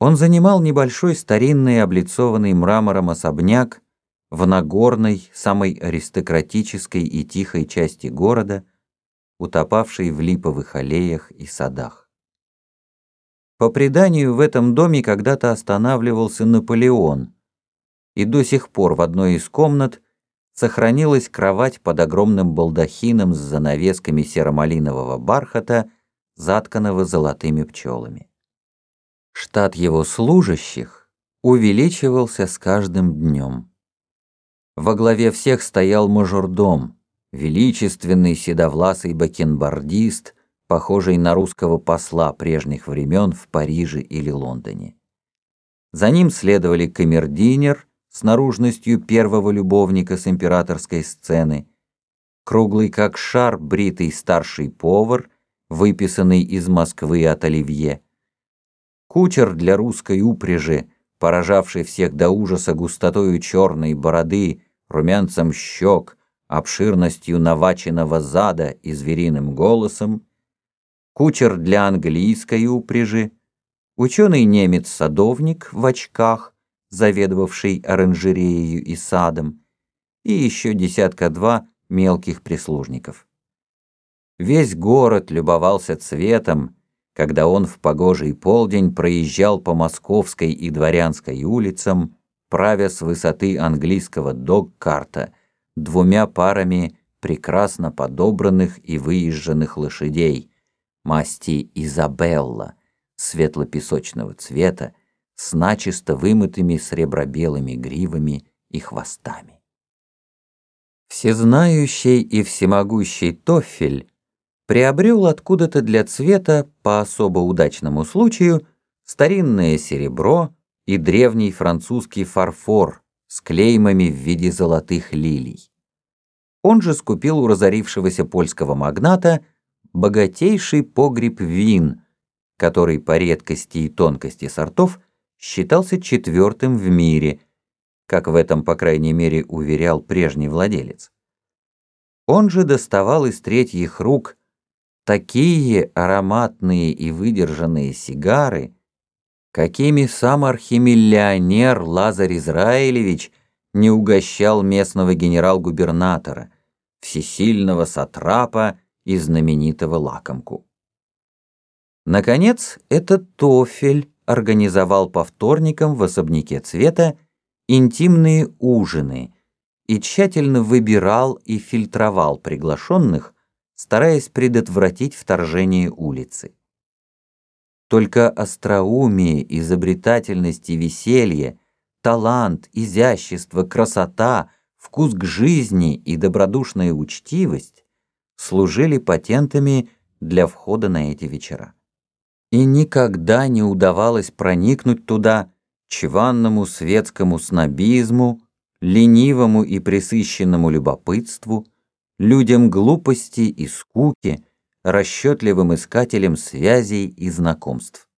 Он занимал небольшой старинный облицованный мрамором особняк в Нагорной, самой аристократической и тихой части города, утопавшей в липовых аллеях и садах. По преданию, в этом доме когда-то останавливался Наполеон, и до сих пор в одной из комнат сохранилась кровать под огромным балдахином с занавесками серо-малинового бархата, затканного золотыми пчелами. Штат его служащих увеличивался с каждым днем. Во главе всех стоял мажордом, величественный седовласый бакенбардист, похожий на русского посла прежних времен в Париже или Лондоне. За ним следовали камердинер с наружностью первого любовника с императорской сцены, круглый как шар бритый старший повар, выписанный из Москвы от Оливье, Кучер для русской упряжи, поражавший всех до ужаса густотою черной бороды, румянцем щек, обширностью наваченного зада и звериным голосом, кучер для английской упряжи, ученый немец-садовник в очках, заведовавший оранжереей и садом, и еще десятка-два мелких прислужников. Весь город любовался цветом, когда он в погожий полдень проезжал по Московской и Дворянской улицам, правя с высоты английского док-карта двумя парами прекрасно подобранных и выезженных лошадей, масти Изабелла, светло-песочного цвета, с начисто вымытыми сребро-белыми гривами и хвостами. Всезнающий и всемогущий Тофель приобрел откуда-то для цвета по особо удачному случаю старинное серебро и древний французский фарфор с клеймами в виде золотых лилий. Он же скупил у разорившегося польского магната богатейший погреб вин, который по редкости и тонкости сортов считался четвертым в мире, как в этом, по крайней мере, уверял прежний владелец. Он же доставал из третьих рук такие ароматные и выдержанные сигары, какими сам архимиллионер Лазарь Израилевич не угощал местного генерал-губернатора, всесильного сатрапа и знаменитого лакомку. Наконец, этот Тофель организовал по вторникам в особняке цвета интимные ужины и тщательно выбирал и фильтровал приглашенных, стараясь предотвратить вторжение улицы. Только остроумие, изобретательность и веселье, талант, изящество, красота, вкус к жизни и добродушная учтивость служили патентами для входа на эти вечера. И никогда не удавалось проникнуть туда чванному светскому снобизму, ленивому и пресыщенному любопытству, людям глупости и скуки, расчетливым искателям связей и знакомств.